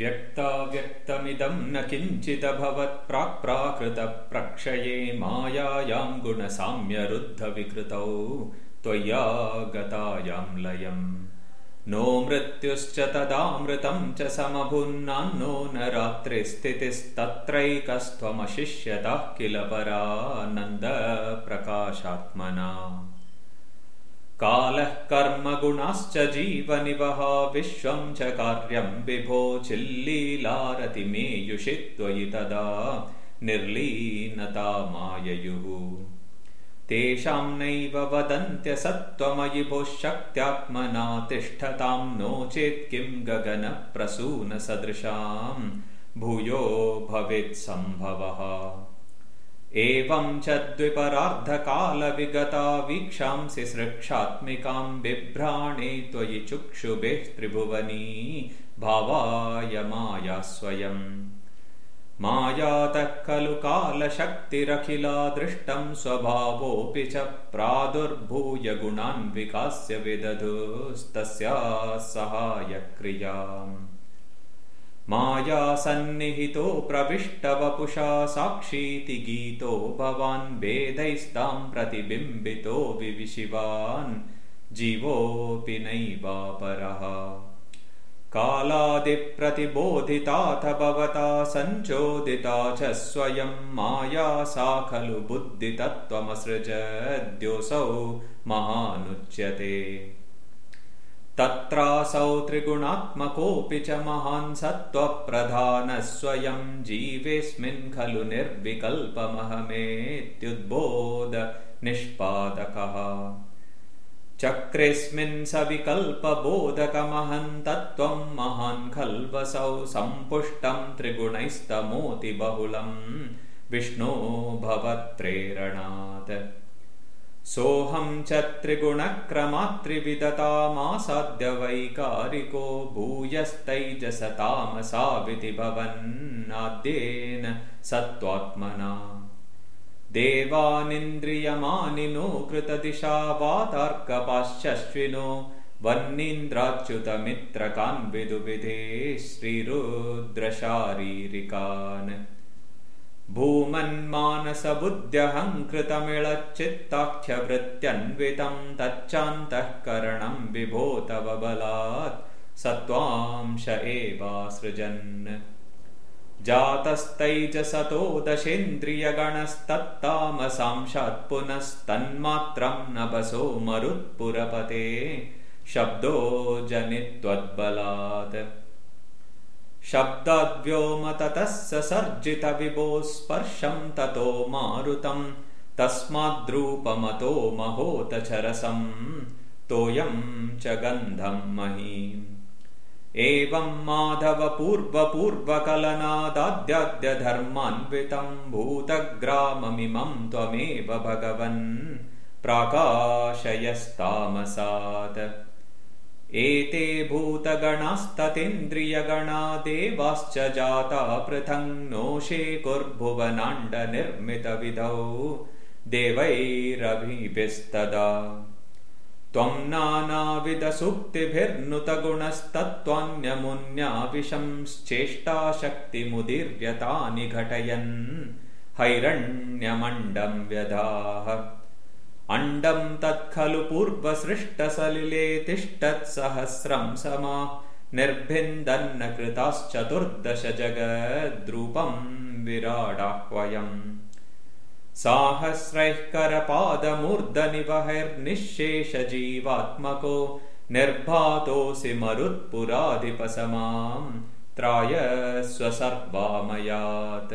व्यक्ताव्यक्तमिदं न किञ्चिदभवत्प्राक्प्राकृतप्रक्षये मायायां गुणसाम्यरुद्धविकृतौ त्वय्या गतायां लयम्। नो मृत्युश्च तदामृतं च समभुन्नान्नो न रात्रिस्थितिस्तत्रैकस्त्वमशिष्यतः किल परानन्दप्रकाशात्मना कालः कर्मगुणाश्च जीवनिवः विश्वं च कार्यं विभो चिल्लीलारतिमेयुषि त्वयि तदा निर्लीनता माययुः। तेषां नैव वदन्त्यसत्त्वमयि भोः शक्त्यात्मना तिष्ठतां नो चेत् किं गगनप्रसूनसदृशां। भूयो भवेत्सम्भवः एवं च द्विपरार्धकालविगता वीक्षांसि सृक्षात्मिकां बिभ्राणे त्वयि चुक्षुभिः त्रिभुवनी भावाय माया स्वयम् मायातः खलु कालशक्तिरखिला दृष्टं स्वभावोऽपि च प्रादुर्भूय गुणान् विकास्य विदधुस्तस्याः सहायक्रियाम् माया सन्निहितो प्रविष्टवपुषा साक्षीति गीतो भवान् वेदैस्तां प्रतिबिम्बितो विविशिवान् जीवोऽपि नैवापरः। कालादिप्रतिबोधिताथ भवता सञ्चोदिता च स्वयं माया सा खलु बुद्धितत्त्वमसृजद्योऽसौ महानुच्यते तत्रासौ त्रिगुणात्मकोऽपि च महान् सत्त्वप्रधानः स्वयं जीवेऽस्मिन् खलु निर्विकल्पमहमेत्युद्बोध निष्पादकः। चक्रेऽस्मिन् सविकल्पबोधकमहन् तत्त्वं महान् खल्वसौ सम्पुष्टं त्रिगुणैस्तमोति बहुलं विष्णो भवत्प्रेरणात् सोऽहं च त्रिगुणक्रमात्रिविदतामासाद्यवैकारिको भूयस्तैजसतामसाविति भवन्नाद्येन सत्त्वात्मना। देवानिन्द्रियमानिनो कृतदिशा वातार्कपाश्चश्विनो वह्नीन्द्राच्युतमित्रकान् विदुविधे श्रीरुद्रशारीरिकान् भूमन्मानसबुद्ध्यहङ्कृतमिळच्चित्ताख्यवृत्त्यन्वितं तच्चान्तःकरणं विभो तव बलात् स त्वांश एवासृजन् जातस्तैजसतो दशेन्द्रियगणस्तत्तामसांशात् पुनस्तन्मात्रं नभसो मरुत्पुरपते शब्दो जनित्वद्बलात् शब्दाद्व्योमततः ससर्जितविभो स्पर्शं ततो मारुतं तस्माद्रूपमतो महोतचरसं तोयं च गन्धं महीम्। एवं माधवपूर्वपूर्वकलनादाद्याद्यधर्मान्वितं भूतग्राममिमं त्वमेव भगवन् प्राकाशयस्तामसात् एते भूतगणास्ततीन्द्रियगणा देवाश्च जाता पृथङ्नोषे कुर्भुवनाण्डनिर्मितविधौ। देवैरभिभिस्तदा। त्वं नानाविधसुक्तिभिर्नुतगुणस्तत्त्वान्यमुन्याविशंश्चेष्टाशक्तिमुदीर्यतानि घटयन्। हैरण्यमण्डं व्यधाः अण्डं तत्खलु पूर्वसृष्टसलिले तिष्ठत्सहस्रं समा। निर्भिन्दन्न कृताश्चतुर्दश जगद्रूपं विराडाह्वयम् साहस्रैः करपादमूर्धनिवहैर्निःशेषजीवात्मको निर्भातोऽसि मरुत्पुराधिपसमां त्राय स्वसर्वामयात्